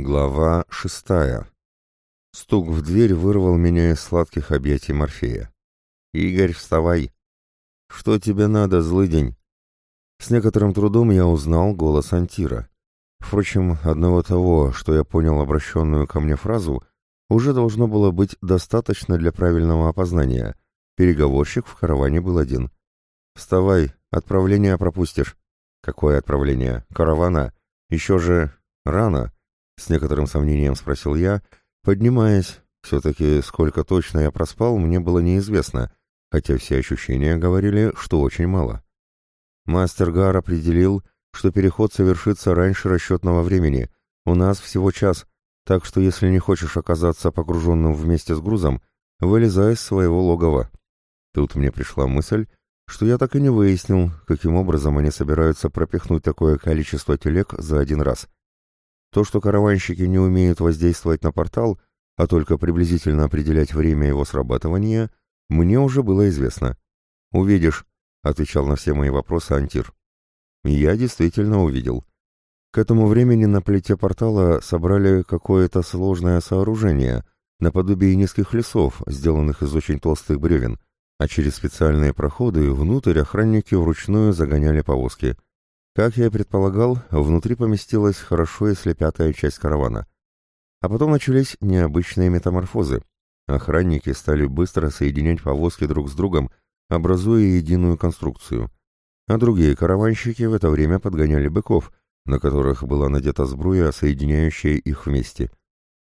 Глава шестая. Стук в дверь вырвал меня из сладких объятий Морфея. «Игорь, вставай!» «Что тебе надо, злый день?» С некоторым трудом я узнал голос Антира. Впрочем, одного того, что я понял обращенную ко мне фразу, уже должно было быть достаточно для правильного опознания. Переговорщик в караване был один. «Вставай, отправление пропустишь». «Какое отправление? Каравана? Еще же... рано!» С некоторым сомнением спросил я, поднимаясь. Все-таки сколько точно я проспал, мне было неизвестно, хотя все ощущения говорили, что очень мало. Мастер Гар определил, что переход совершится раньше расчетного времени. У нас всего час, так что если не хочешь оказаться погруженным вместе с грузом, вылезай из своего логова. Тут мне пришла мысль, что я так и не выяснил, каким образом они собираются пропихнуть такое количество телег за один раз. То, что караванщики не умеют воздействовать на портал, а только приблизительно определять время его срабатывания, мне уже было известно. «Увидишь», — отвечал на все мои вопросы Антир. я действительно увидел. К этому времени на плите портала собрали какое-то сложное сооружение, наподобие низких лесов, сделанных из очень толстых бревен, а через специальные проходы внутрь охранники вручную загоняли повозки — как я и предполагал, внутри поместилась хорошо если пятая часть каравана. А потом начались необычные метаморфозы. Охранники стали быстро соединять повозки друг с другом, образуя единую конструкцию. А другие караванщики в это время подгоняли быков, на которых была надета сбруя, соединяющая их вместе.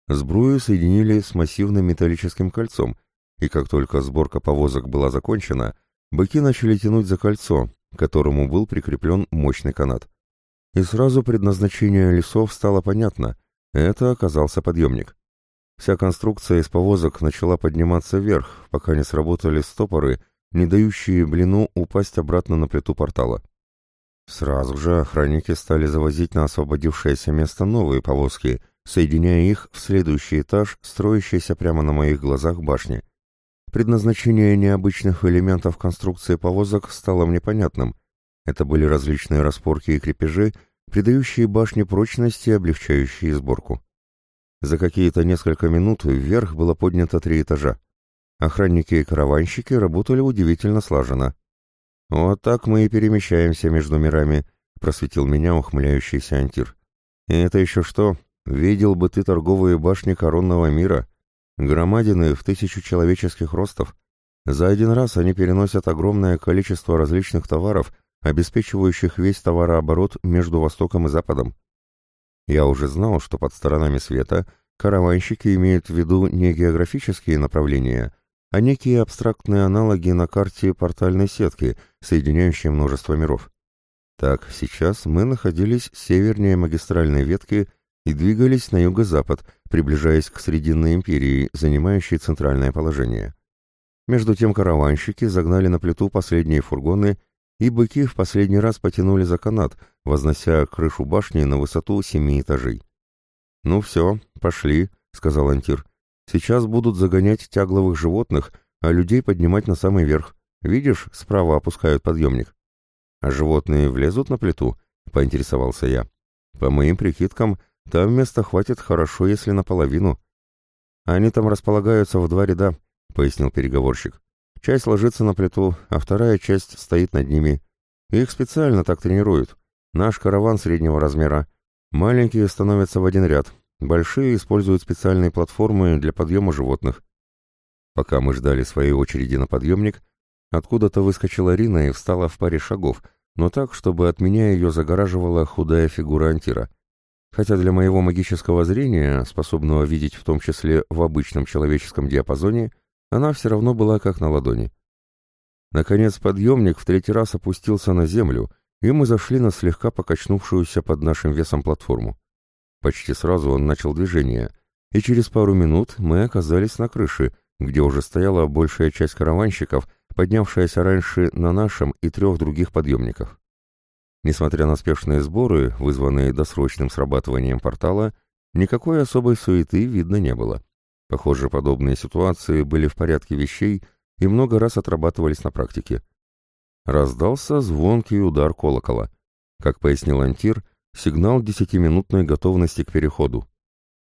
Сбрую соединили с массивным металлическим кольцом, и как только сборка повозок была закончена, быки начали тянуть за кольцо, которому был прикреплен мощный канат. И сразу предназначение лесов стало понятно. Это оказался подъемник. Вся конструкция из повозок начала подниматься вверх, пока не сработали стопоры, не дающие блину упасть обратно на плиту портала. Сразу же охранники стали завозить на освободившееся место новые повозки, соединяя их в следующий этаж, строящийся прямо на моих глазах башни. Предназначение необычных элементов конструкции повозок стало мне понятным. Это были различные распорки и крепежи, придающие башне прочности и облегчающие сборку. За какие-то несколько минут вверх было поднято три этажа. Охранники и караванщики работали удивительно слаженно. «Вот так мы и перемещаемся между мирами», — просветил меня ухмыляющийся Антир. «И это еще что? Видел бы ты торговые башни коронного мира. Громадины в тысячу человеческих ростов. За один раз они переносят огромное количество различных товаров, обеспечивающих весь товарооборот между Востоком и Западом. Я уже знал, что под сторонами света караванщики имеют в виду не географические направления, а некие абстрактные аналоги на карте портальной сетки, соединяющей множество миров. Так, сейчас мы находились севернее магистральной ветки и двигались на юго-запад, приближаясь к Срединной империи, занимающей центральное положение. Между тем караванщики загнали на плиту последние фургоны, и быки в последний раз потянули за канат, вознося крышу башни на высоту семи этажей. «Ну все, пошли», — сказал Антир. «Сейчас будут загонять тягловых животных, а людей поднимать на самый верх. Видишь, справа опускают подъемник». «А животные влезут на плиту?» — поинтересовался я. «По моим прикидкам, там места хватит хорошо, если наполовину. Они там располагаются в два ряда, пояснил переговорщик. Часть ложится на плиту, а вторая часть стоит над ними. Их специально так тренируют. Наш караван среднего размера. Маленькие становятся в один ряд, большие используют специальные платформы для подъема животных. Пока мы ждали своей очереди на подъемник, откуда-то выскочила Рина и встала в паре шагов, но так, чтобы от меня ее загораживала худая фигура Антира хотя для моего магического зрения, способного видеть в том числе в обычном человеческом диапазоне, она все равно была как на ладони. Наконец подъемник в третий раз опустился на землю, и мы зашли на слегка покачнувшуюся под нашим весом платформу. Почти сразу он начал движение, и через пару минут мы оказались на крыше, где уже стояла большая часть караванщиков, поднявшаяся раньше на нашем и трех других подъемниках. Несмотря на спешные сборы, вызванные досрочным срабатыванием портала, никакой особой суеты видно не было. Похоже, подобные ситуации были в порядке вещей и много раз отрабатывались на практике. Раздался звонкий удар колокола. Как пояснил Антир, сигнал десятиминутной готовности к переходу.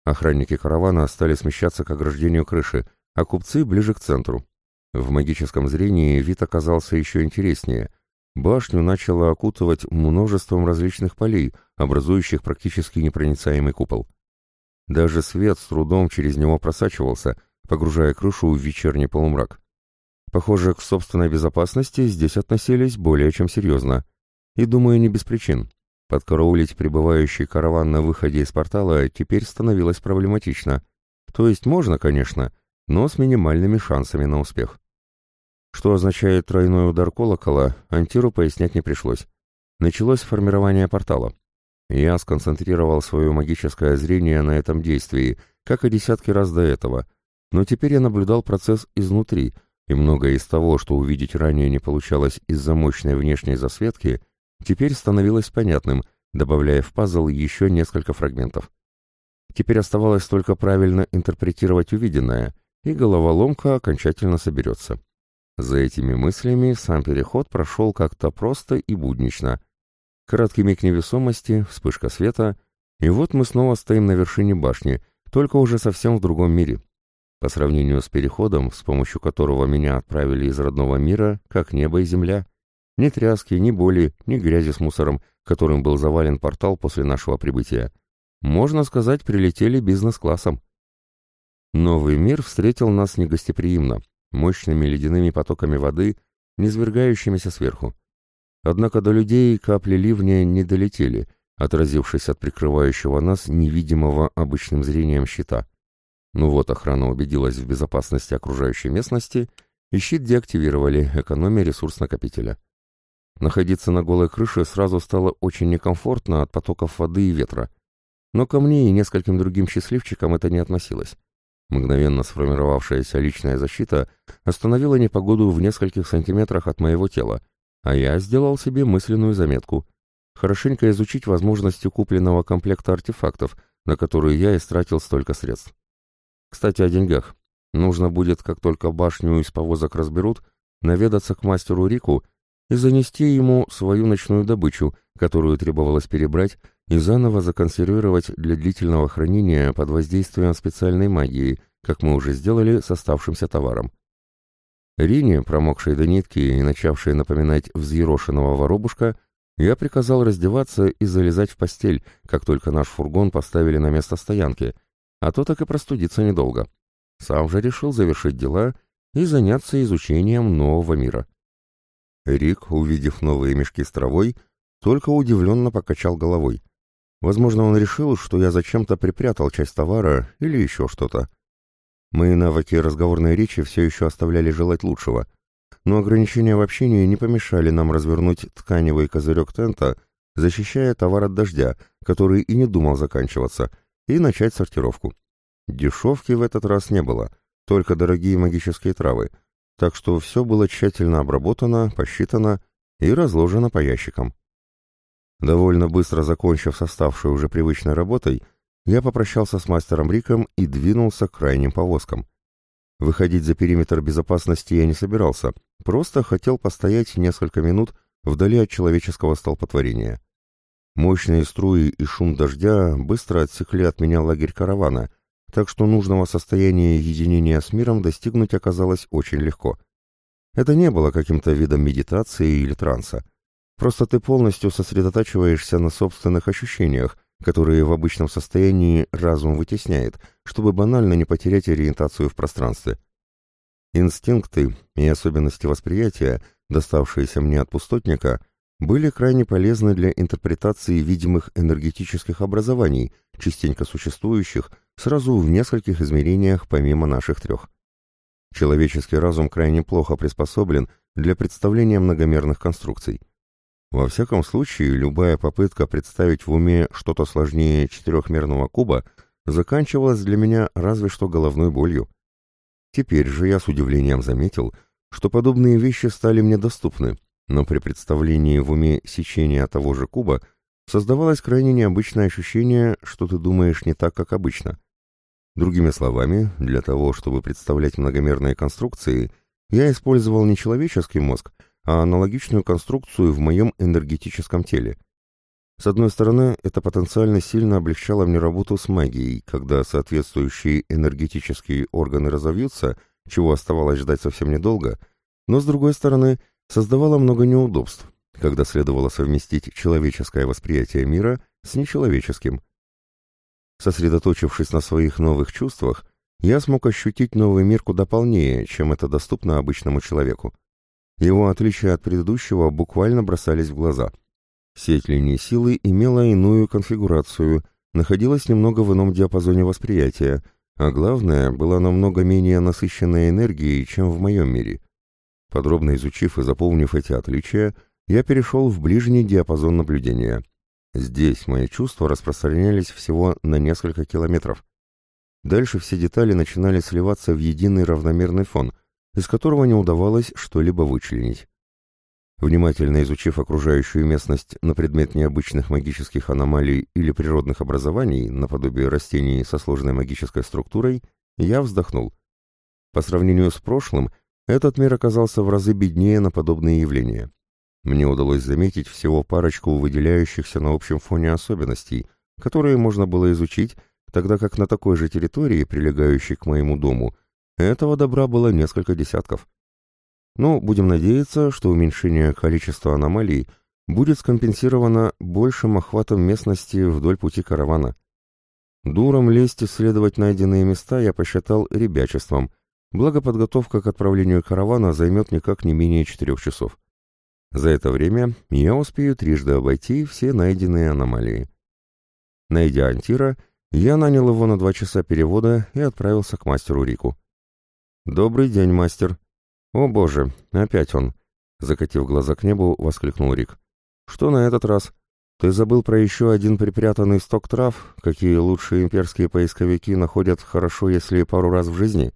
Охранники каравана стали смещаться к ограждению крыши, а купцы ближе к центру. В магическом зрении вид оказался еще интереснее. Башню начало окутывать множеством различных полей, образующих практически непроницаемый купол. Даже свет с трудом через него просачивался, погружая крышу в вечерний полумрак. Похоже, к собственной безопасности здесь относились более чем серьезно. И, думаю, не без причин. Подкараулить прибывающий караван на выходе из портала теперь становилось проблематично. То есть можно, конечно, но с минимальными шансами на успех. Что означает тройной удар колокола, Антиру пояснять не пришлось. Началось формирование портала. Я сконцентрировал свое магическое зрение на этом действии, как и десятки раз до этого, но теперь я наблюдал процесс изнутри — и многое из того, что увидеть ранее не получалось из-за мощной внешней засветки, теперь становилось понятным, добавляя в пазл еще несколько фрагментов. Теперь оставалось только правильно интерпретировать увиденное, и головоломка окончательно соберется. За этими мыслями сам переход прошел как-то просто и буднично. Краткий миг невесомости, вспышка света, и вот мы снова стоим на вершине башни, только уже совсем в другом мире. По сравнению с переходом, с помощью которого меня отправили из родного мира, как небо и земля. Ни тряски, ни боли, ни грязи с мусором, которым был завален портал после нашего прибытия. Можно сказать, прилетели бизнес-классом. Новый мир встретил нас негостеприимно, мощными ледяными потоками воды, низвергающимися сверху. Однако до людей капли ливня не долетели, отразившись от прикрывающего нас невидимого обычным зрением щита. Ну вот, охрана убедилась в безопасности окружающей местности, и щит деактивировали, экономя ресурс накопителя. Находиться на голой крыше сразу стало очень некомфортно от потоков воды и ветра. Но ко мне и нескольким другим счастливчикам это не относилось. Мгновенно сформировавшаяся личная защита остановила непогоду в нескольких сантиметрах от моего тела, а я сделал себе мысленную заметку — хорошенько изучить возможности купленного комплекта артефактов, на которые я истратил столько средств. Кстати, о деньгах. Нужно будет, как только башню из повозок разберут, наведаться к мастеру Рику и занести ему свою ночную добычу, которую требовалось перебрать и заново законсервировать для длительного хранения под воздействием специальной магии, как мы уже сделали с оставшимся товаром. Рине, промокшей до нитки и начавшей напоминать взъерошенного воробушка, я приказал раздеваться и залезать в постель, как только наш фургон поставили на место стоянки — а то так и простудиться недолго. Сам же решил завершить дела и заняться изучением нового мира. Рик, увидев новые мешки с травой, только удивленно покачал головой. Возможно, он решил, что я зачем-то припрятал часть товара или еще что-то. Мои навыки разговорной речи все еще оставляли желать лучшего, но ограничения в общении не помешали нам развернуть тканевый козырек тента, защищая товар от дождя, который и не думал заканчиваться — и начать сортировку. Дешевки в этот раз не было, только дорогие магические травы, так что все было тщательно обработано, посчитано и разложено по ящикам. Довольно быстро закончив с оставшей уже привычной работой, я попрощался с мастером Риком и двинулся к крайним повозкам. Выходить за периметр безопасности я не собирался, просто хотел постоять несколько минут вдали от человеческого столпотворения. Мощные струи и шум дождя быстро отсекли от меня лагерь каравана, так что нужного состояния единения с миром достигнуть оказалось очень легко. Это не было каким-то видом медитации или транса. Просто ты полностью сосредотачиваешься на собственных ощущениях, которые в обычном состоянии разум вытесняет, чтобы банально не потерять ориентацию в пространстве. Инстинкты и особенности восприятия, доставшиеся мне от пустотника, были крайне полезны для интерпретации видимых энергетических образований, частенько существующих сразу в нескольких измерениях помимо наших трех. Человеческий разум крайне плохо приспособлен для представления многомерных конструкций. Во всяком случае, любая попытка представить в уме что-то сложнее четырехмерного куба заканчивалась для меня разве что головной болью. Теперь же я с удивлением заметил, что подобные вещи стали мне доступны, но при представлении в уме сечения того же куба создавалось крайне необычное ощущение, что ты думаешь не так, как обычно. Другими словами, для того, чтобы представлять многомерные конструкции, я использовал не человеческий мозг, а аналогичную конструкцию в моем энергетическом теле. С одной стороны, это потенциально сильно облегчало мне работу с магией, когда соответствующие энергетические органы разовьются, чего оставалось ждать совсем недолго, но с другой стороны, создавало много неудобств, когда следовало совместить человеческое восприятие мира с нечеловеческим. Сосредоточившись на своих новых чувствах, я смог ощутить новый мир куда полнее, чем это доступно обычному человеку. Его отличия от предыдущего буквально бросались в глаза. Сеть линий силы имела иную конфигурацию, находилась немного в ином диапазоне восприятия, а главное, была намного менее насыщенной энергией, чем в моем мире. Подробно изучив и заполнив эти отличия, я перешел в ближний диапазон наблюдения. Здесь мои чувства распространялись всего на несколько километров. Дальше все детали начинали сливаться в единый равномерный фон, из которого не удавалось что-либо вычленить. Внимательно изучив окружающую местность на предмет необычных магических аномалий или природных образований, наподобие растений со сложной магической структурой, я вздохнул. По сравнению с прошлым, этот мир оказался в разы беднее на подобные явления. Мне удалось заметить всего парочку выделяющихся на общем фоне особенностей, которые можно было изучить, тогда как на такой же территории, прилегающей к моему дому, этого добра было несколько десятков. Но будем надеяться, что уменьшение количества аномалий будет скомпенсировано большим охватом местности вдоль пути каравана. Дуром лезть исследовать найденные места я посчитал ребячеством, благо подготовка к отправлению каравана займет никак не менее четырех часов. За это время я успею трижды обойти все найденные аномалии. Найдя Антира, я нанял его на два часа перевода и отправился к мастеру Рику. «Добрый день, мастер», «О боже, опять он!» — закатив глаза к небу, воскликнул Рик. «Что на этот раз? Ты забыл про еще один припрятанный сток трав, какие лучшие имперские поисковики находят хорошо, если пару раз в жизни?»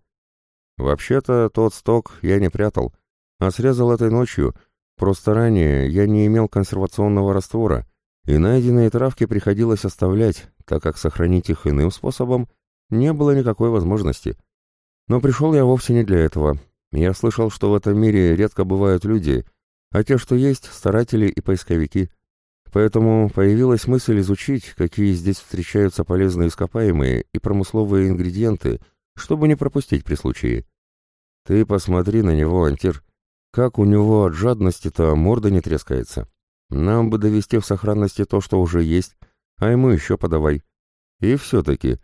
«Вообще-то тот сток я не прятал, а срезал этой ночью. Просто ранее я не имел консервационного раствора, и найденные травки приходилось оставлять, так как сохранить их иным способом не было никакой возможности. Но пришел я вовсе не для этого, я слышал, что в этом мире редко бывают люди, а те, что есть, старатели и поисковики. Поэтому появилась мысль изучить, какие здесь встречаются полезные ископаемые и промысловые ингредиенты, чтобы не пропустить при случае. Ты посмотри на него, Антир. Как у него от жадности-то морда не трескается. Нам бы довести в сохранности то, что уже есть, а ему еще подавай. И все-таки,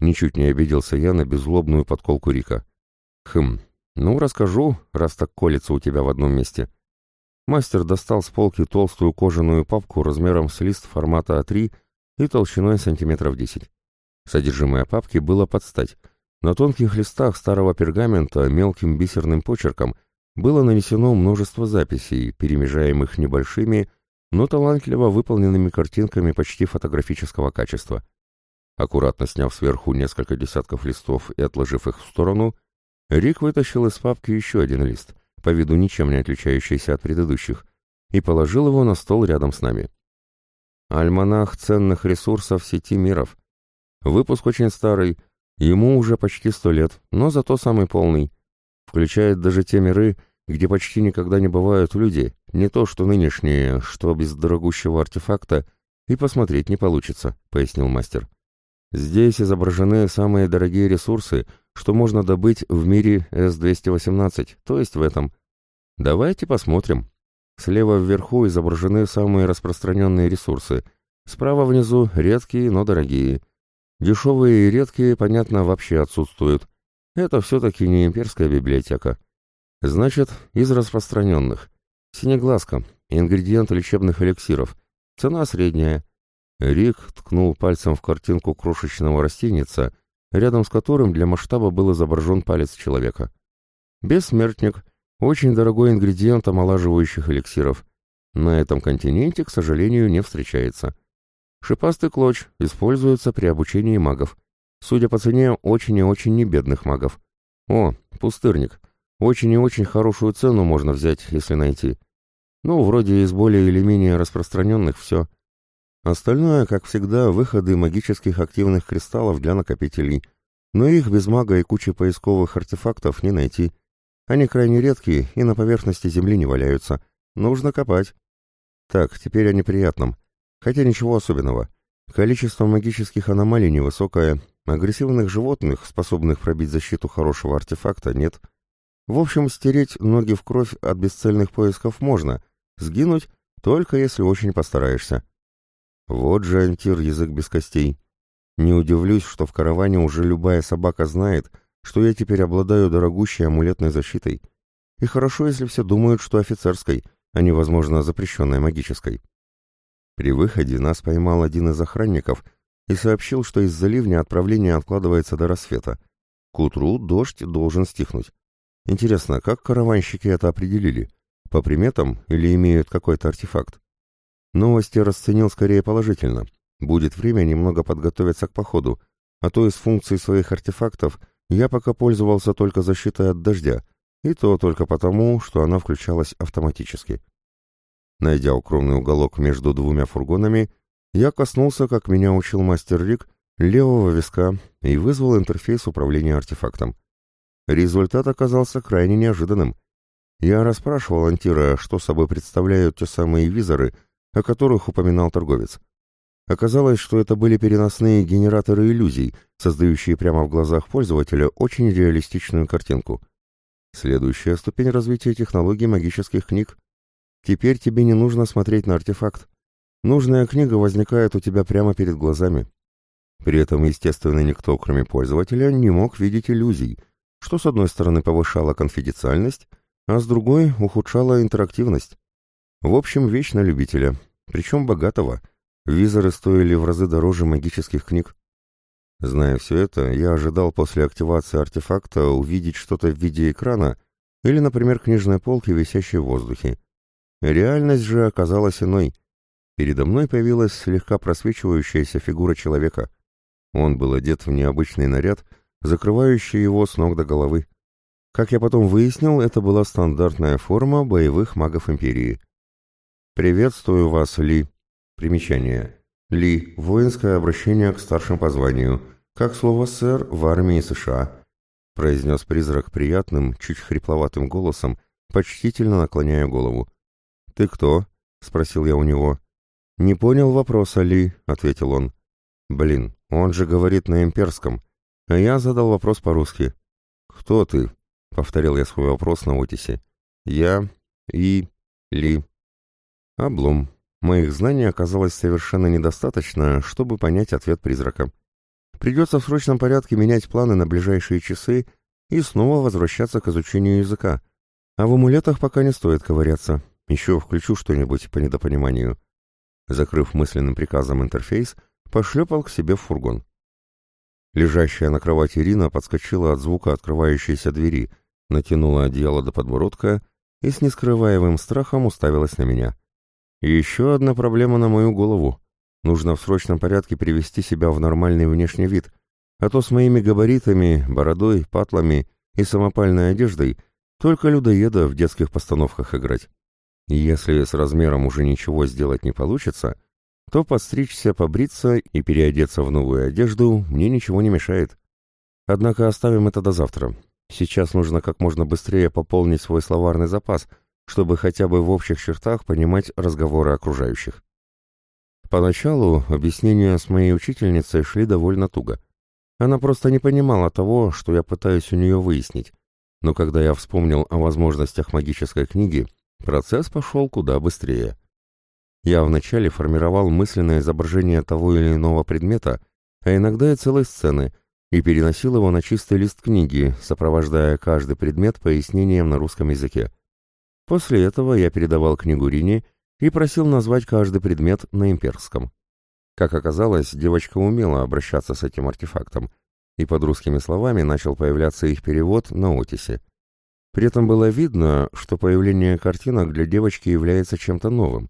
ничуть не обиделся я на беззлобную подколку Рика. Хм, «Ну, расскажу, раз так колется у тебя в одном месте». Мастер достал с полки толстую кожаную папку размером с лист формата А3 и толщиной сантиметров 10. Содержимое папки было под стать. На тонких листах старого пергамента мелким бисерным почерком было нанесено множество записей, перемежаемых небольшими, но талантливо выполненными картинками почти фотографического качества. Аккуратно сняв сверху несколько десятков листов и отложив их в сторону, Рик вытащил из папки еще один лист, по виду ничем не отличающийся от предыдущих, и положил его на стол рядом с нами. Альманах ценных ресурсов сети миров. Выпуск очень старый, ему уже почти сто лет, но зато самый полный. Включает даже те миры, где почти никогда не бывают люди, не то что нынешние, что без дорогущего артефакта и посмотреть не получится, пояснил мастер. Здесь изображены самые дорогие ресурсы, что можно добыть в мире С-218, то есть в этом. Давайте посмотрим. Слева вверху изображены самые распространенные ресурсы. Справа внизу редкие, но дорогие. Дешевые и редкие, понятно, вообще отсутствуют. Это все-таки не имперская библиотека. Значит, из распространенных. Синеглазка, ингредиент лечебных эликсиров. Цена средняя. Рик ткнул пальцем в картинку крошечного растеница, рядом с которым для масштаба был изображен палец человека. Бессмертник – очень дорогой ингредиент омолаживающих эликсиров. На этом континенте, к сожалению, не встречается. Шипастый клоч используется при обучении магов. Судя по цене, очень и очень небедных магов. О, пустырник. Очень и очень хорошую цену можно взять, если найти. Ну, вроде из более или менее распространенных все – Остальное, как всегда, выходы магических активных кристаллов для накопителей. Но их без мага и кучи поисковых артефактов не найти. Они крайне редкие и на поверхности Земли не валяются. Нужно копать. Так, теперь о неприятном. Хотя ничего особенного. Количество магических аномалий невысокое, агрессивных животных, способных пробить защиту хорошего артефакта, нет. В общем, стереть ноги в кровь от бесцельных поисков можно, сгинуть только если очень постараешься. Вот же антир язык без костей. Не удивлюсь, что в караване уже любая собака знает, что я теперь обладаю дорогущей амулетной защитой. И хорошо, если все думают, что офицерской, а не, возможно, запрещенной магической. При выходе нас поймал один из охранников и сообщил, что из-за ливня отправление откладывается до рассвета. К утру дождь должен стихнуть. Интересно, как караванщики это определили? По приметам или имеют какой-то артефакт? Новости расценил скорее положительно. Будет время немного подготовиться к походу, а то из функций своих артефактов я пока пользовался только защитой от дождя, и то только потому, что она включалась автоматически. Найдя укромный уголок между двумя фургонами, я коснулся, как меня учил мастер Рик, левого виска и вызвал интерфейс управления артефактом. Результат оказался крайне неожиданным. Я расспрашивал Антира, что собой представляют те самые визоры, о которых упоминал торговец. Оказалось, что это были переносные генераторы иллюзий, создающие прямо в глазах пользователя очень реалистичную картинку. Следующая ступень развития технологий магических книг. Теперь тебе не нужно смотреть на артефакт. Нужная книга возникает у тебя прямо перед глазами. При этом, естественно, никто, кроме пользователя, не мог видеть иллюзий, что с одной стороны повышало конфиденциальность, а с другой ухудшало интерактивность. В общем, вещь на любителя, причем богатого. Визоры стоили в разы дороже магических книг. Зная все это, я ожидал после активации артефакта увидеть что-то в виде экрана или, например, книжной полки, висящей в воздухе. Реальность же оказалась иной. Передо мной появилась слегка просвечивающаяся фигура человека. Он был одет в необычный наряд, закрывающий его с ног до головы. Как я потом выяснил, это была стандартная форма боевых магов Империи — «Приветствую вас, Ли». Примечание. Ли – воинское обращение к старшим по званию, как слово «сэр» в армии США, произнес призрак приятным, чуть хрипловатым голосом, почтительно наклоняя голову. «Ты кто?» — спросил я у него. «Не понял вопроса, Ли», — ответил он. «Блин, он же говорит на имперском». А я задал вопрос по-русски. «Кто ты?» — повторил я свой вопрос на Отисе. «Я и... Ли». Облом. Моих знаний оказалось совершенно недостаточно, чтобы понять ответ призрака. Придется в срочном порядке менять планы на ближайшие часы и снова возвращаться к изучению языка. А в амулетах пока не стоит ковыряться. Еще включу что-нибудь по недопониманию. Закрыв мысленным приказом интерфейс, пошлепал к себе в фургон. Лежащая на кровати Ирина подскочила от звука открывающейся двери, натянула одеяло до подбородка и с нескрываемым страхом уставилась на меня. Еще одна проблема на мою голову. Нужно в срочном порядке привести себя в нормальный внешний вид, а то с моими габаритами, бородой, патлами и самопальной одеждой только людоеда в детских постановках играть. Если с размером уже ничего сделать не получится, то подстричься, побриться и переодеться в новую одежду мне ничего не мешает. Однако оставим это до завтра. Сейчас нужно как можно быстрее пополнить свой словарный запас, чтобы хотя бы в общих чертах понимать разговоры окружающих. Поначалу объяснения с моей учительницей шли довольно туго. Она просто не понимала того, что я пытаюсь у нее выяснить. Но когда я вспомнил о возможностях магической книги, процесс пошел куда быстрее. Я вначале формировал мысленное изображение того или иного предмета, а иногда и целой сцены, и переносил его на чистый лист книги, сопровождая каждый предмет пояснением на русском языке. После этого я передавал книгу Рине и просил назвать каждый предмет на имперском. Как оказалось, девочка умела обращаться с этим артефактом, и под русскими словами начал появляться их перевод на Отисе. При этом было видно, что появление картинок для девочки является чем-то новым,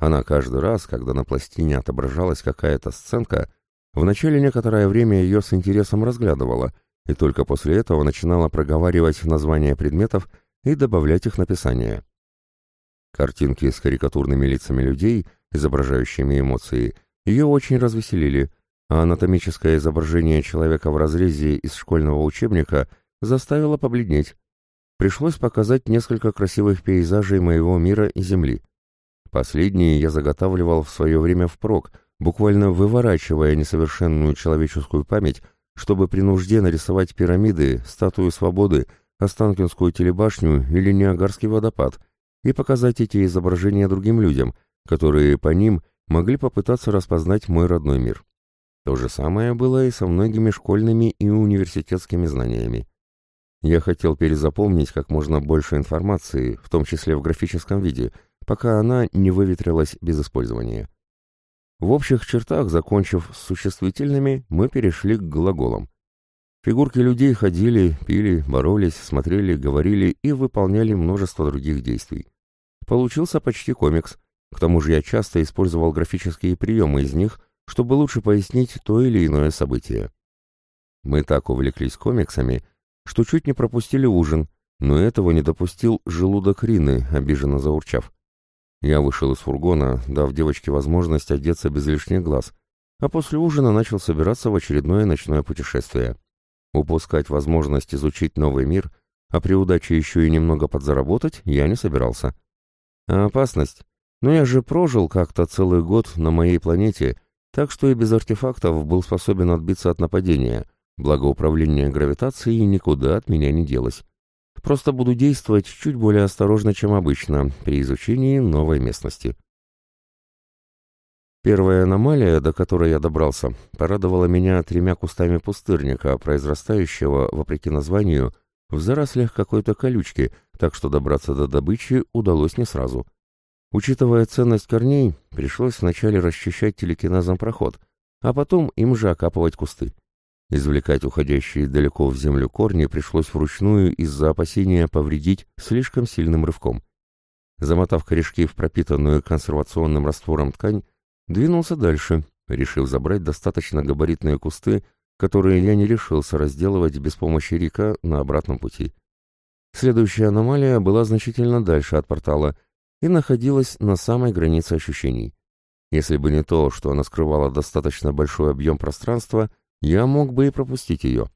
она каждый раз, когда на пластине отображалась какая-то сценка, вначале некоторое время ее с интересом разглядывала, и только после этого начинала проговаривать названия предметов и добавлять их написание. Картинки с карикатурными лицами людей, изображающими эмоции, ее очень развеселили, а анатомическое изображение человека в разрезе из школьного учебника заставило побледнеть. Пришлось показать несколько красивых пейзажей моего мира и Земли. Последние я заготавливал в свое время впрок, буквально выворачивая несовершенную человеческую память, чтобы при нужде нарисовать пирамиды, статую свободы, Останкинскую телебашню или Ниагарский водопад и показать эти изображения другим людям, которые по ним могли попытаться распознать мой родной мир. То же самое было и со многими школьными и университетскими знаниями. Я хотел перезапомнить как можно больше информации, в том числе в графическом виде, пока она не выветрилась без использования. В общих чертах, закончив с существительными, мы перешли к глаголам. Фигурки людей ходили, пили, боролись, смотрели, говорили и выполняли множество других действий. Получился почти комикс. К тому же я часто использовал графические приемы из них, чтобы лучше пояснить то или иное событие. Мы так увлеклись комиксами, что чуть не пропустили ужин, но этого не допустил желудок Рины, обиженно заурчав. Я вышел из фургона, дав девочке возможность одеться без лишних глаз, а после ужина начал собираться в очередное ночное путешествие. Упускать возможность изучить новый мир, а при удаче еще и немного подзаработать, я не собирался. А опасность? Но я же прожил как-то целый год на моей планете, так что и без артефактов был способен отбиться от нападения, благо управление гравитацией никуда от меня не делось. Просто буду действовать чуть более осторожно, чем обычно, при изучении новой местности. Первая аномалия, до которой я добрался, порадовала меня тремя кустами пустырника, произрастающего, вопреки названию, в зарослях какой-то колючки, так что добраться до добычи удалось не сразу. Учитывая ценность корней, пришлось вначале расчищать телекинезом проход, а потом им же окапывать кусты. Извлекать уходящие далеко в землю корни пришлось вручную из-за опасения повредить слишком сильным рывком. Замотав корешки в пропитанную консервационным раствором ткань, Двинулся дальше, решив забрать достаточно габаритные кусты, которые я не решился разделывать без помощи Рика на обратном пути. Следующая аномалия была значительно дальше от портала и находилась на самой границе ощущений. Если бы не то, что она скрывала достаточно большой объем пространства, я мог бы и пропустить ее.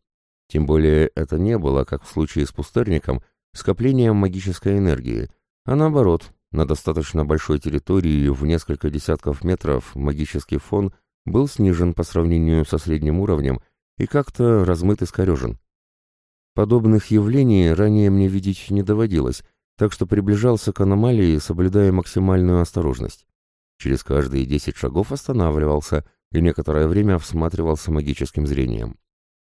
Тем более это не было, как в случае с пустырником, скоплением магической энергии, а наоборот, на достаточно большой территории в несколько десятков метров магический фон был снижен по сравнению со средним уровнем и как-то размыт и скорежен. Подобных явлений ранее мне видеть не доводилось, так что приближался к аномалии, соблюдая максимальную осторожность. Через каждые десять шагов останавливался и некоторое время всматривался магическим зрением.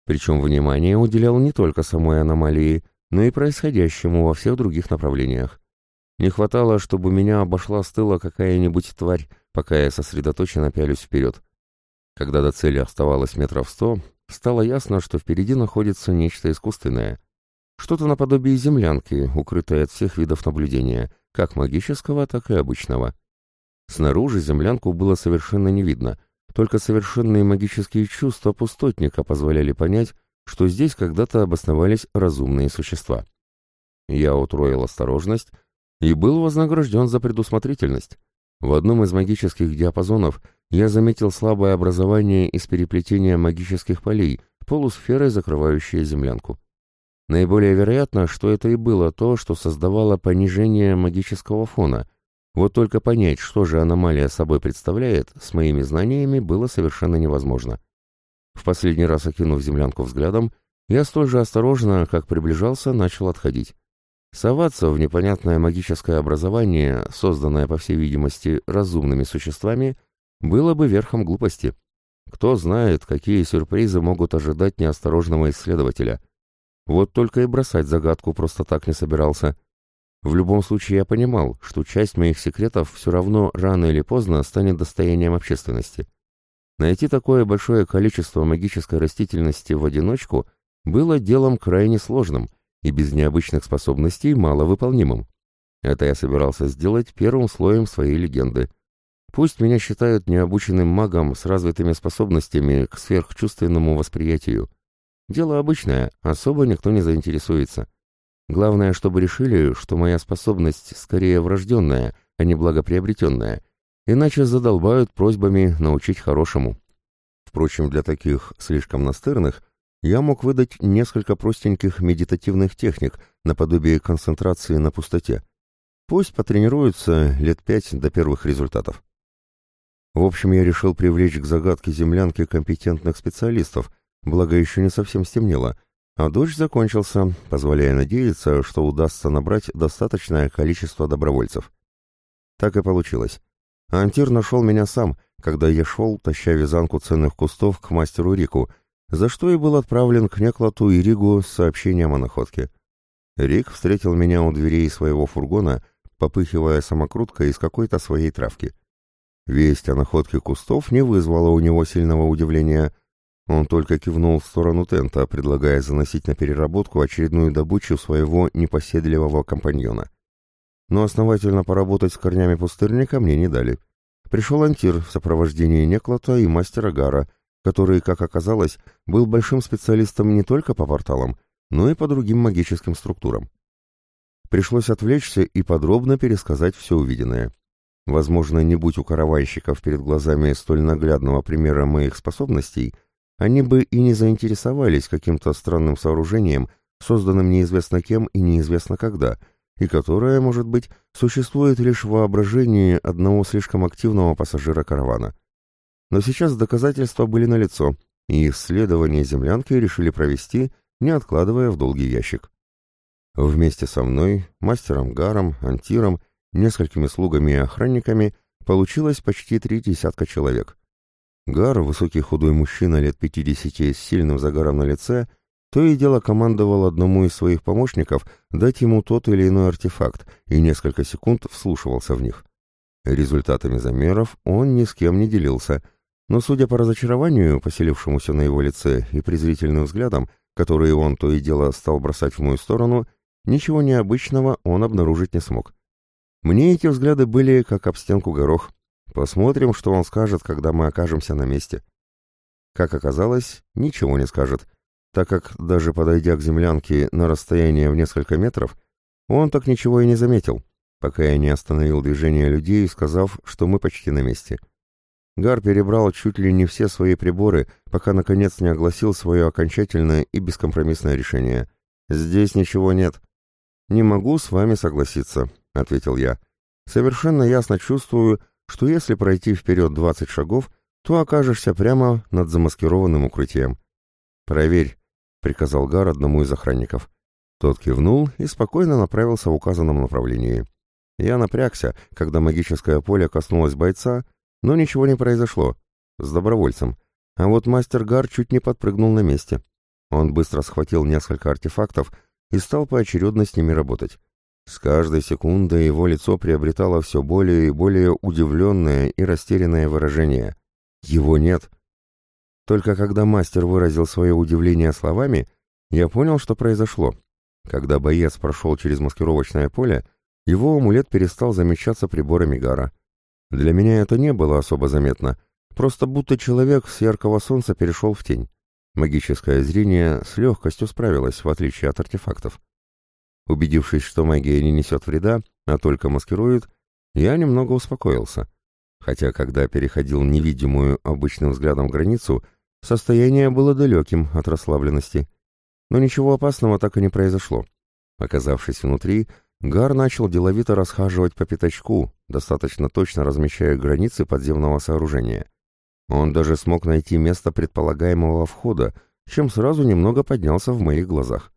Причем внимание уделял не только самой аномалии, но и происходящему во всех других направлениях. Не хватало, чтобы меня обошла с тыла какая-нибудь тварь, пока я сосредоточенно пялюсь вперед. Когда до цели оставалось метров сто, стало ясно, что впереди находится нечто искусственное. Что-то наподобие землянки, укрытое от всех видов наблюдения, как магического, так и обычного. Снаружи землянку было совершенно не видно, только совершенные магические чувства пустотника позволяли понять, что здесь когда-то обосновались разумные существа. Я утроил осторожность и был вознагражден за предусмотрительность. В одном из магических диапазонов я заметил слабое образование из переплетения магических полей, полусферой закрывающей землянку. Наиболее вероятно, что это и было то, что создавало понижение магического фона. Вот только понять, что же аномалия собой представляет, с моими знаниями было совершенно невозможно. В последний раз окинув землянку взглядом, я столь же осторожно, как приближался, начал отходить. Соваться в непонятное магическое образование, созданное, по всей видимости, разумными существами, было бы верхом глупости. Кто знает, какие сюрпризы могут ожидать неосторожного исследователя. Вот только и бросать загадку просто так не собирался. В любом случае я понимал, что часть моих секретов все равно рано или поздно станет достоянием общественности. Найти такое большое количество магической растительности в одиночку было делом крайне сложным — и без необычных способностей маловыполнимым. Это я собирался сделать первым слоем своей легенды. Пусть меня считают необученным магом с развитыми способностями к сверхчувственному восприятию. Дело обычное, особо никто не заинтересуется. Главное, чтобы решили, что моя способность скорее врожденная, а не благоприобретенная, иначе задолбают просьбами научить хорошему. Впрочем, для таких слишком настырных я мог выдать несколько простеньких медитативных техник наподобие концентрации на пустоте. Пусть потренируются лет пять до первых результатов. В общем, я решил привлечь к загадке землянки компетентных специалистов, благо еще не совсем стемнело, а дождь закончился, позволяя надеяться, что удастся набрать достаточное количество добровольцев. Так и получилось. Антир нашел меня сам, когда я шел, таща вязанку ценных кустов к мастеру Рику, за что и был отправлен к Неклоту и Ригу с сообщением о находке. Рик встретил меня у дверей своего фургона, попыхивая самокруткой из какой-то своей травки. Весть о находке кустов не вызвала у него сильного удивления. Он только кивнул в сторону тента, предлагая заносить на переработку очередную добычу своего непоседливого компаньона. Но основательно поработать с корнями пустырника мне не дали. Пришел Антир в сопровождении Неклота и мастера Гара, который, как оказалось, был большим специалистом не только по порталам, но и по другим магическим структурам. Пришлось отвлечься и подробно пересказать все увиденное. Возможно, не будь у каравайщиков перед глазами столь наглядного примера моих способностей, они бы и не заинтересовались каким-то странным сооружением, созданным неизвестно кем и неизвестно когда, и которое, может быть, существует лишь в воображении одного слишком активного пассажира каравана. Но сейчас доказательства были налицо, и исследование землянки решили провести, не откладывая в долгий ящик. Вместе со мной, мастером Гаром, Антиром несколькими слугами и охранниками получилось почти три десятка человек. Гар, высокий худой мужчина лет пятидесяти с сильным загаром на лице, то и дело командовал одному из своих помощников дать ему тот или иной артефакт и несколько секунд вслушивался в них. Результатами замеров он ни с кем не делился, но, судя по разочарованию, поселившемуся на его лице, и презрительным взглядам, которые он то и дело стал бросать в мою сторону, ничего необычного он обнаружить не смог. Мне эти взгляды были как об стенку горох. Посмотрим, что он скажет, когда мы окажемся на месте. Как оказалось, ничего не скажет, так как, даже подойдя к землянке на расстояние в несколько метров, он так ничего и не заметил, пока я не остановил движение людей, сказав, что мы почти на месте. Гар перебрал чуть ли не все свои приборы, пока наконец не огласил свое окончательное и бескомпромиссное решение. «Здесь ничего нет». «Не могу с вами согласиться», — ответил я. «Совершенно ясно чувствую, что если пройти вперед двадцать шагов, то окажешься прямо над замаскированным укрытием». «Проверь», — приказал Гар одному из охранников. Тот кивнул и спокойно направился в указанном направлении. Я напрягся, когда магическое поле коснулось бойца, но ничего не произошло. С добровольцем. А вот мастер Гар чуть не подпрыгнул на месте. Он быстро схватил несколько артефактов и стал поочередно с ними работать. С каждой секундой его лицо приобретало все более и более удивленное и растерянное выражение. Его нет. Только когда мастер выразил свое удивление словами, я понял, что произошло. Когда боец прошел через маскировочное поле, его амулет перестал замечаться приборами Гара. Для меня это не было особо заметно, просто будто человек с яркого солнца перешел в тень. Магическое зрение с легкостью справилось, в отличие от артефактов. Убедившись, что магия не несет вреда, а только маскирует, я немного успокоился. Хотя, когда переходил невидимую обычным взглядом границу, состояние было далеким от расслабленности. Но ничего опасного так и не произошло. Оказавшись внутри, Гар начал деловито расхаживать по пятачку, достаточно точно размещая границы подземного сооружения. Он даже смог найти место предполагаемого входа, чем сразу немного поднялся в моих глазах.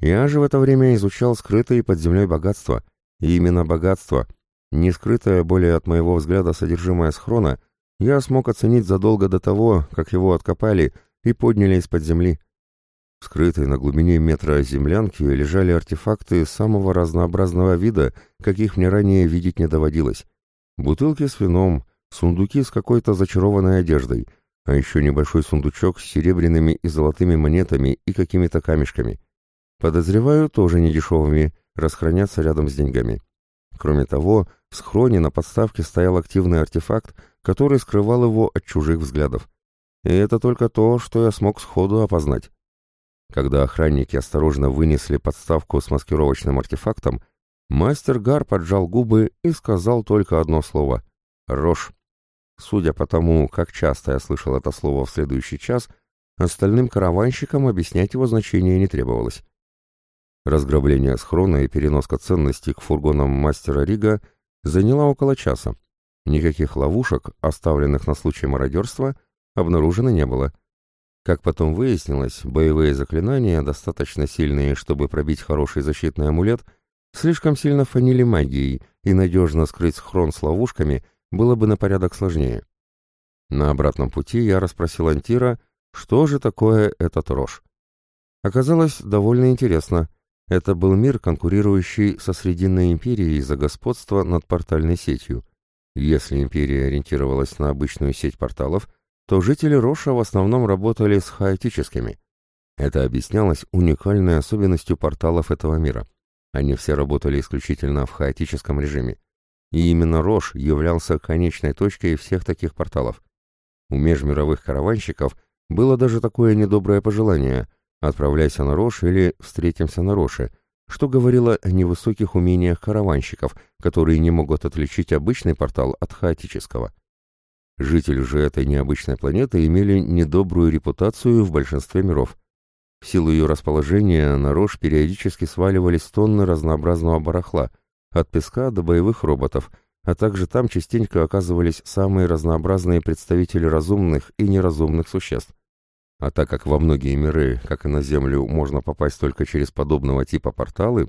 Я же в это время изучал скрытые под землей богатства, и именно богатство, не скрытое более от моего взгляда содержимое схрона, я смог оценить задолго до того, как его откопали и подняли из-под земли. В скрытой на глубине метра землянки лежали артефакты самого разнообразного вида, каких мне ранее видеть не доводилось. Бутылки с вином, сундуки с какой-то зачарованной одеждой, а еще небольшой сундучок с серебряными и золотыми монетами и какими-то камешками. Подозреваю, тоже недешевыми, расхранятся рядом с деньгами. Кроме того, в схроне на подставке стоял активный артефакт, который скрывал его от чужих взглядов. И это только то, что я смог сходу опознать. Когда охранники осторожно вынесли подставку с маскировочным артефактом, мастер Гар поджал губы и сказал только одно слово — «Рожь». Судя по тому, как часто я слышал это слово в следующий час, остальным караванщикам объяснять его значение не требовалось. Разграбление схрона и переноска ценностей к фургонам мастера Рига заняла около часа. Никаких ловушек, оставленных на случай мародерства, обнаружено не было. Как потом выяснилось, боевые заклинания, достаточно сильные, чтобы пробить хороший защитный амулет, слишком сильно фанили магией, и надежно скрыть схрон с ловушками было бы на порядок сложнее. На обратном пути я расспросил Антира, что же такое этот рожь. Оказалось довольно интересно. Это был мир, конкурирующий со Срединной империей за господство над портальной сетью. Если империя ориентировалась на обычную сеть порталов, то жители Роша в основном работали с хаотическими. Это объяснялось уникальной особенностью порталов этого мира. Они все работали исключительно в хаотическом режиме. И именно Рош являлся конечной точкой всех таких порталов. У межмировых караванщиков было даже такое недоброе пожелание «отправляйся на Рош» или «встретимся на Роше», что говорило о невысоких умениях караванщиков, которые не могут отличить обычный портал от хаотического. Жители же этой необычной планеты имели недобрую репутацию в большинстве миров. В силу ее расположения на рожь периодически сваливались тонны разнообразного барахла, от песка до боевых роботов, а также там частенько оказывались самые разнообразные представители разумных и неразумных существ. А так как во многие миры, как и на Землю, можно попасть только через подобного типа порталы,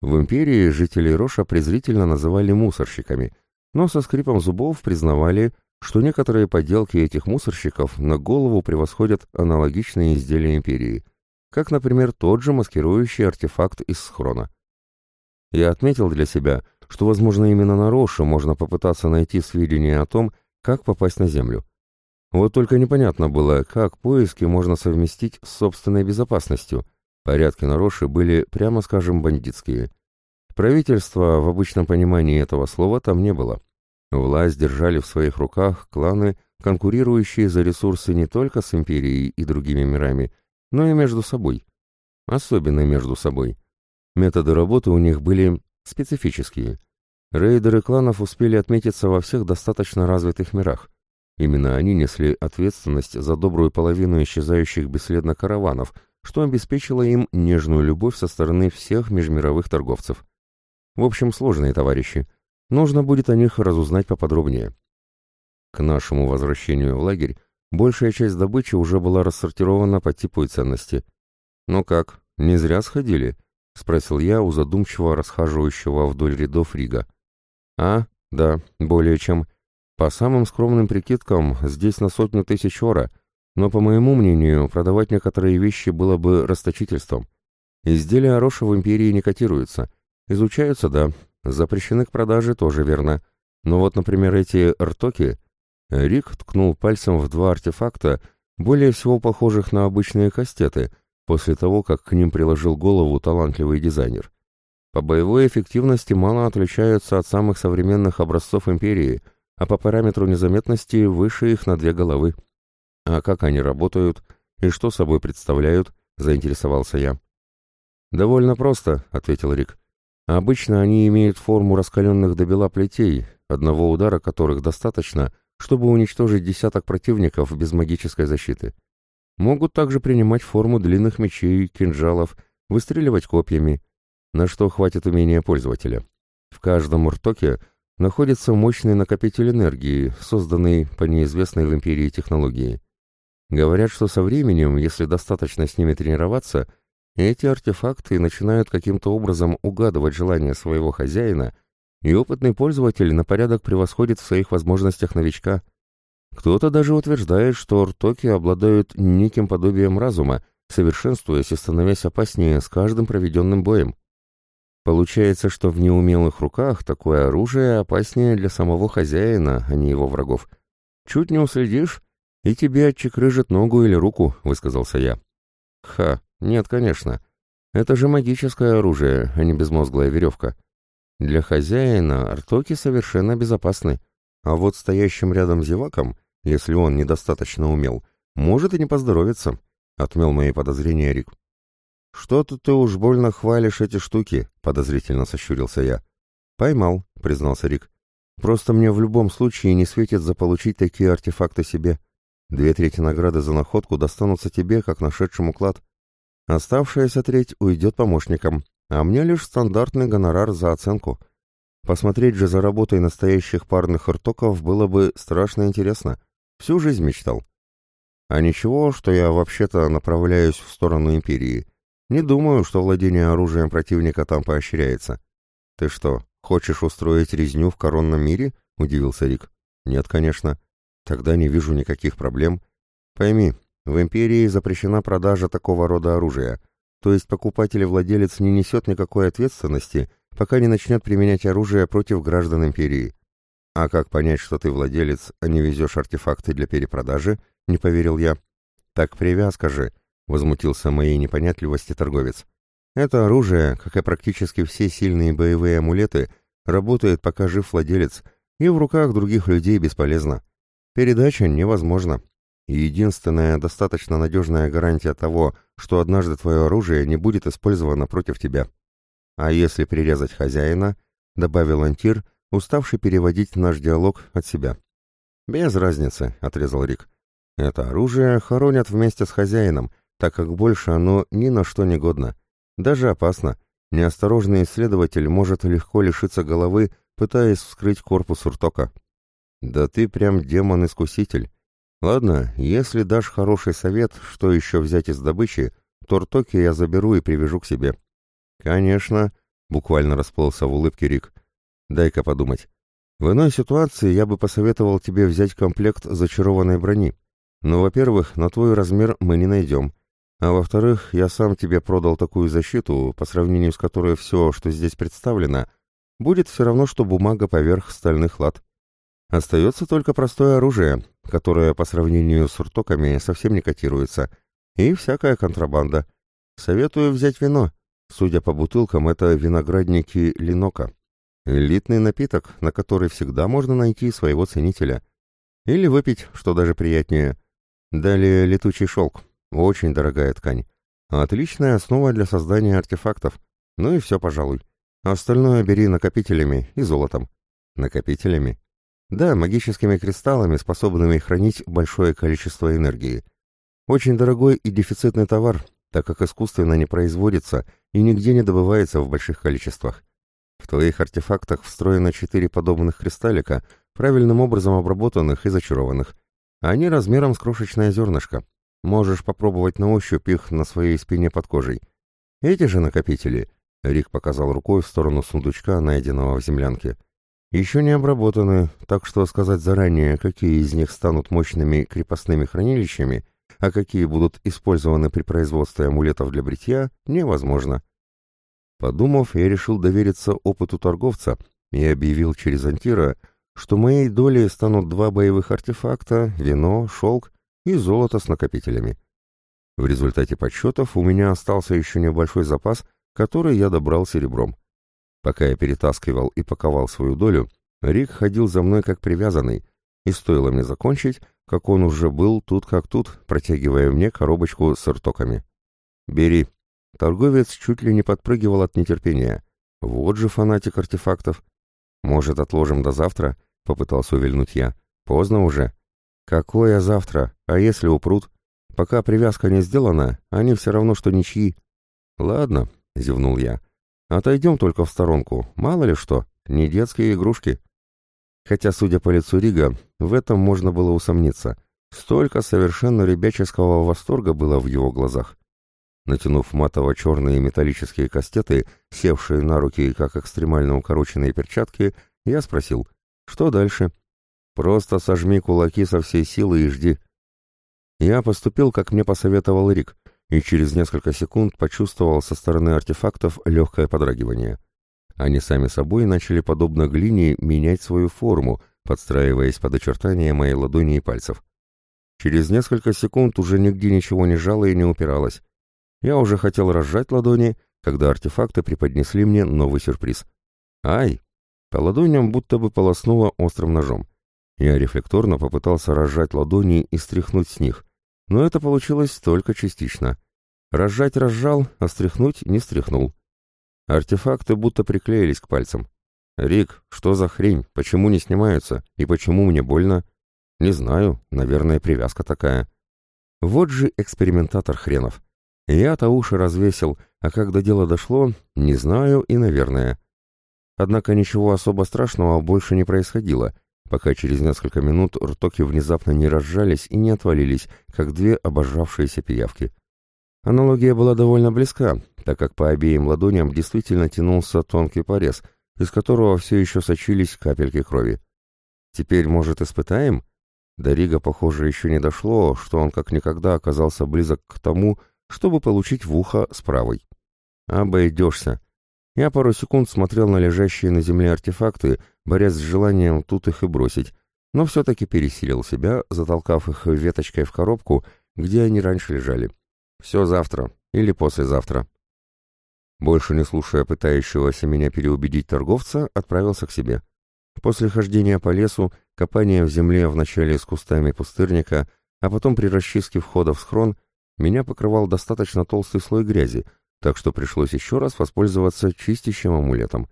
в Империи жителей Роша презрительно называли мусорщиками – но со скрипом зубов признавали, что некоторые подделки этих мусорщиков на голову превосходят аналогичные изделия империи, как, например, тот же маскирующий артефакт из схрона. Я отметил для себя, что, возможно, именно на Роше можно попытаться найти сведения о том, как попасть на Землю. Вот только непонятно было, как поиски можно совместить с собственной безопасностью. Порядки на Роше были, прямо скажем, бандитские. Правительства в обычном понимании этого слова там не было. Власть держали в своих руках кланы, конкурирующие за ресурсы не только с империей и другими мирами, но и между собой. Особенно между собой. Методы работы у них были специфические. Рейдеры кланов успели отметиться во всех достаточно развитых мирах. Именно они несли ответственность за добрую половину исчезающих бесследно караванов, что обеспечило им нежную любовь со стороны всех межмировых торговцев. В общем, сложные товарищи. Нужно будет о них разузнать поподробнее. К нашему возвращению в лагерь большая часть добычи уже была рассортирована по типу и ценности. «Ну как, не зря сходили?» — спросил я у задумчиво расхаживающего вдоль рядов Рига. «А, да, более чем. По самым скромным прикидкам, здесь на сотню тысяч ора, но, по моему мнению, продавать некоторые вещи было бы расточительством. Изделия Ороша в империи не котируются, Изучаются, да. Запрещены к продаже, тоже верно. Но вот, например, эти ртоки... Рик ткнул пальцем в два артефакта, более всего похожих на обычные кастеты, после того, как к ним приложил голову талантливый дизайнер. По боевой эффективности мало отличаются от самых современных образцов Империи, а по параметру незаметности выше их на две головы. А как они работают и что собой представляют, заинтересовался я. «Довольно просто», — ответил Рик. Обычно они имеют форму раскаленных до бела плетей, одного удара которых достаточно, чтобы уничтожить десяток противников без магической защиты. Могут также принимать форму длинных мечей, кинжалов, выстреливать копьями, на что хватит умения пользователя. В каждом ртоке находится мощный накопитель энергии, созданный по неизвестной в империи технологии. Говорят, что со временем, если достаточно с ними тренироваться, эти артефакты начинают каким-то образом угадывать желания своего хозяина, и опытный пользователь на порядок превосходит в своих возможностях новичка. Кто-то даже утверждает, что ртоки обладают неким подобием разума, совершенствуясь и становясь опаснее с каждым проведенным боем. Получается, что в неумелых руках такое оружие опаснее для самого хозяина, а не его врагов. Чуть не уследишь, и тебе отчекрыжит ногу или руку, высказался я. Ха, нет, конечно. Это же магическое оружие, а не безмозглая веревка. Для хозяина артоки совершенно безопасны. А вот стоящим рядом зевакам, если он недостаточно умел, может и не поздоровиться, — отмел мои подозрения Рик. «Что-то ты уж больно хвалишь эти штуки», — подозрительно сощурился я. «Поймал», — признался Рик. «Просто мне в любом случае не светит заполучить такие артефакты себе. Две трети награды за находку достанутся тебе, как нашедшему клад. Оставшаяся треть уйдет помощникам, а мне лишь стандартный гонорар за оценку. Посмотреть же за работой настоящих парных ртоков было бы страшно интересно. Всю жизнь мечтал. А ничего, что я вообще-то направляюсь в сторону Империи. Не думаю, что владение оружием противника там поощряется. Ты что, хочешь устроить резню в коронном мире? Удивился Рик. Нет, конечно. Тогда не вижу никаких проблем. Пойми, в Империи запрещена продажа такого рода оружия. То есть покупатель и владелец не несет никакой ответственности, пока не начнет применять оружие против граждан Империи. А как понять, что ты владелец, а не везешь артефакты для перепродажи, — не поверил я. «Так привязка же», — возмутился моей непонятливости торговец. «Это оружие, как и практически все сильные боевые амулеты, работает, пока жив владелец, и в руках других людей бесполезно. Передача невозможна. Единственная достаточно надежная гарантия того, что однажды твое оружие не будет использовано против тебя. А если прирезать хозяина, — добавил Антир, уставший переводить наш диалог от себя. «Без разницы», — отрезал Рик. Это оружие хоронят вместе с хозяином, так как больше оно ни на что не годно. Даже опасно. Неосторожный исследователь может легко лишиться головы, пытаясь вскрыть корпус уртока. Да ты прям демон-искуситель. Ладно, если дашь хороший совет, что еще взять из добычи, то ртоки я заберу и привяжу к себе. Конечно, буквально расплылся в улыбке Рик. Дай-ка подумать. В иной ситуации я бы посоветовал тебе взять комплект зачарованной брони. Но, во-первых, на твой размер мы не найдем. А во-вторых, я сам тебе продал такую защиту, по сравнению с которой все, что здесь представлено, будет все равно, что бумага поверх стальных лад. Остается только простое оружие, которое по сравнению с уртоками совсем не котируется, и всякая контрабанда. Советую взять вино. Судя по бутылкам, это виноградники Линока. Элитный напиток, на который всегда можно найти своего ценителя. Или выпить, что даже приятнее – Далее летучий шелк. Очень дорогая ткань. Отличная основа для создания артефактов. Ну и все, пожалуй. Остальное бери накопителями и золотом. Накопителями? Да, магическими кристаллами, способными хранить большое количество энергии. Очень дорогой и дефицитный товар, так как искусственно не производится и нигде не добывается в больших количествах. В твоих артефактах встроено четыре подобных кристаллика, правильным образом обработанных и зачарованных – они размером с крошечное зернышко. Можешь попробовать на ощупь их на своей спине под кожей. Эти же накопители, Рик показал рукой в сторону сундучка, найденного в землянке, еще не обработаны, так что сказать заранее, какие из них станут мощными крепостными хранилищами, а какие будут использованы при производстве амулетов для бритья, невозможно. Подумав, я решил довериться опыту торговца и объявил через Антира, что моей долей станут два боевых артефакта, вино, шелк и золото с накопителями. В результате подсчетов у меня остался еще небольшой запас, который я добрал серебром. Пока я перетаскивал и паковал свою долю, Рик ходил за мной как привязанный, и стоило мне закончить, как он уже был тут как тут, протягивая мне коробочку с ртоками. «Бери». Торговец чуть ли не подпрыгивал от нетерпения. Вот же фанатик артефактов. «Может, отложим до завтра?» Попытался увильнуть я. Поздно уже. Какое завтра? А если упрут? Пока привязка не сделана, они все равно, что ничьи. Ладно, зевнул я. Отойдем только в сторонку. Мало ли что, не детские игрушки. Хотя, судя по лицу Рига, в этом можно было усомниться. Столько совершенно ребяческого восторга было в его глазах. Натянув матово-черные металлические кастеты, севшие на руки, как экстремально укороченные перчатки, я спросил, что дальше? Просто сожми кулаки со всей силы и жди. Я поступил, как мне посоветовал Рик, и через несколько секунд почувствовал со стороны артефактов легкое подрагивание. Они сами собой начали, подобно глине, менять свою форму, подстраиваясь под очертания моей ладони и пальцев. Через несколько секунд уже нигде ничего не жало и не упиралось. Я уже хотел разжать ладони, когда артефакты преподнесли мне новый сюрприз. «Ай!» По ладоням будто бы полоснуло острым ножом. Я рефлекторно попытался разжать ладони и стряхнуть с них, но это получилось только частично. Разжать разжал, а стряхнуть не стряхнул. Артефакты будто приклеились к пальцам. «Рик, что за хрень? Почему не снимаются? И почему мне больно?» «Не знаю. Наверное, привязка такая». Вот же экспериментатор хренов. Я-то уши развесил, а как до дела дошло, не знаю и наверное. Однако ничего особо страшного больше не происходило, пока через несколько минут ртоки внезапно не разжались и не отвалились, как две обожравшиеся пиявки. Аналогия была довольно близка, так как по обеим ладоням действительно тянулся тонкий порез, из которого все еще сочились капельки крови. Теперь, может, испытаем? До Рига, похоже, еще не дошло, что он как никогда оказался близок к тому, чтобы получить в ухо с правой. Обойдешься. Я пару секунд смотрел на лежащие на земле артефакты, борясь с желанием тут их и бросить, но все-таки пересилил себя, затолкав их веточкой в коробку, где они раньше лежали. Все завтра или послезавтра. Больше не слушая пытающегося меня переубедить торговца, отправился к себе. После хождения по лесу, копания в земле вначале с кустами пустырника, а потом при расчистке входа в схрон, меня покрывал достаточно толстый слой грязи, так что пришлось еще раз воспользоваться чистящим амулетом.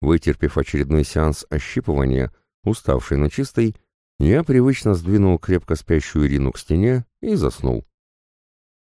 Вытерпев очередной сеанс ощипывания, уставший, но чистый, я привычно сдвинул крепко спящую Ирину к стене и заснул.